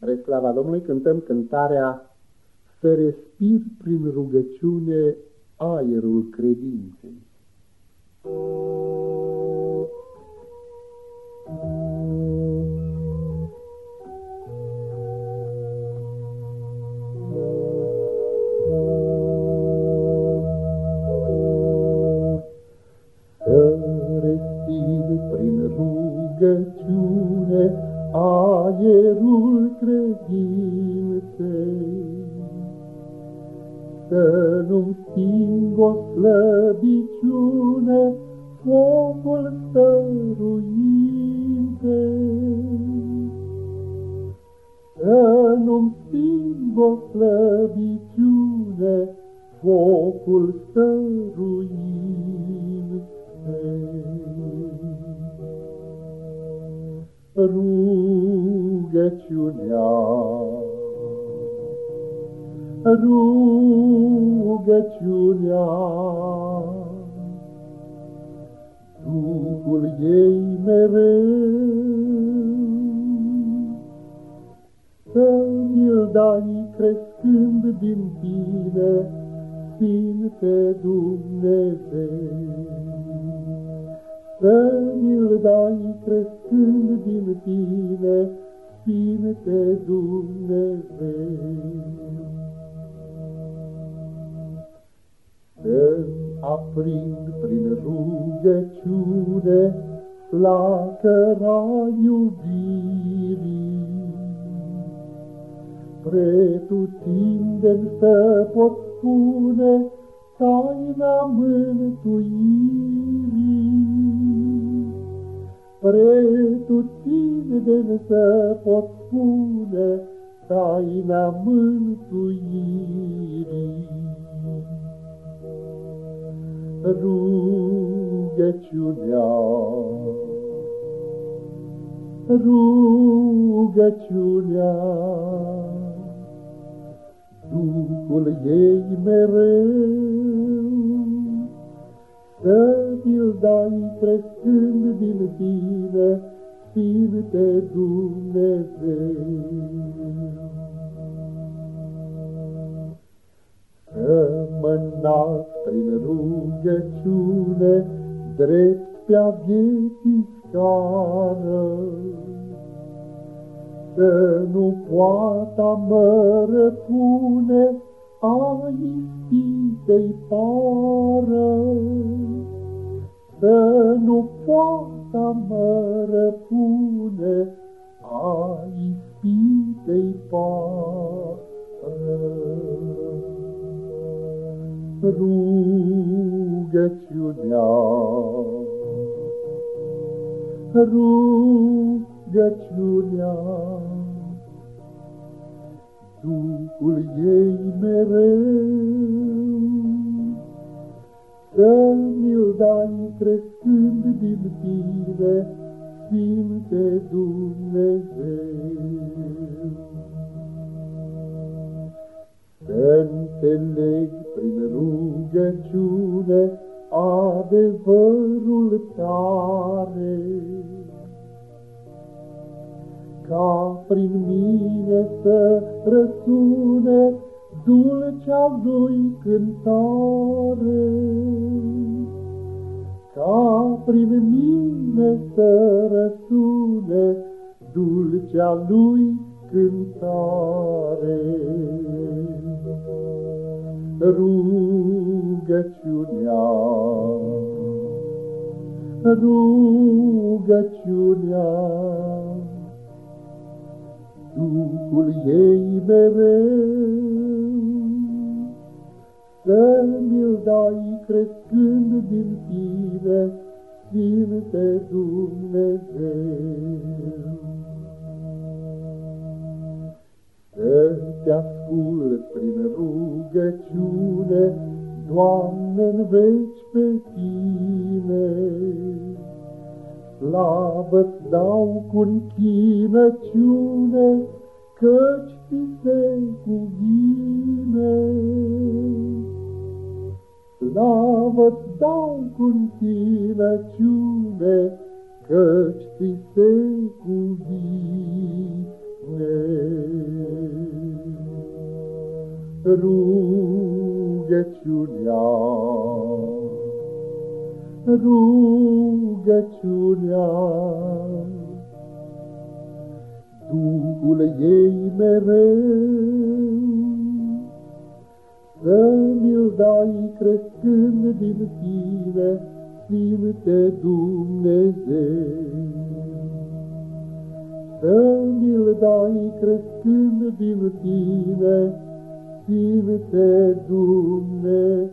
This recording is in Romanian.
Spre slava Domnului cântăm cântarea Să respir prin rugăciune aerul credinței. Să Să nu sting o slăbiciune focul stăruintei. Să nu sting o slăbiciune focul stăruintei. rugăciunea. Rugăciunea, Duhul ei mereu, Să mi-l dai crescând din tine, Sfinte Dumnezeu să mi-l dai crescând din tine, Sfinte Dumnezeu. Să-mi aprind prin rugăciune flacăra iubirii, Pretutindeni să pot spune taina mântuirii. Pretutindeni să pot spune taina mântuirii. Rugăciunea, rugăciunea, Duhul ei mereu, să mi-l dai crescând din tine, Sfinte Dumnezeu. Mă nasc prin rugăciune, drept pe-a vieții scară, Să nu poată mă răpune a ispitei pară, Să nu poată mă răpune a ispitei pară. Rugăciunea, rugăciunea, Duhul ei mereu. Să mi-l dai crescând din tine, Sfinte Dumnezeu. Să înțeleg prin rugăciune adevărul tare, ca prin mine să răsune dulcea lui cântare. Ca prin mine să răsune dulcea lui cântare. Rugăciunea, rugăciunea, Duhul ei mereu. Să mi-l dai crescând din tine, Sfinte Dumnezeu. Să te ascult prin rugăciune, Doamne, în veci pe tine, Slavă-ți dau cu închinăciune, Căci ți se cuvine. Slavă-ți dau cu închinăciune, Căci ți se cuvine. Rugăciunea, rugăciunea. Duhul ei mereu, să mi-l dai crescând din tine, Sfinte Dumnezeu. Să mi-l dai crescând din tine, Sfinte Dumnezeu.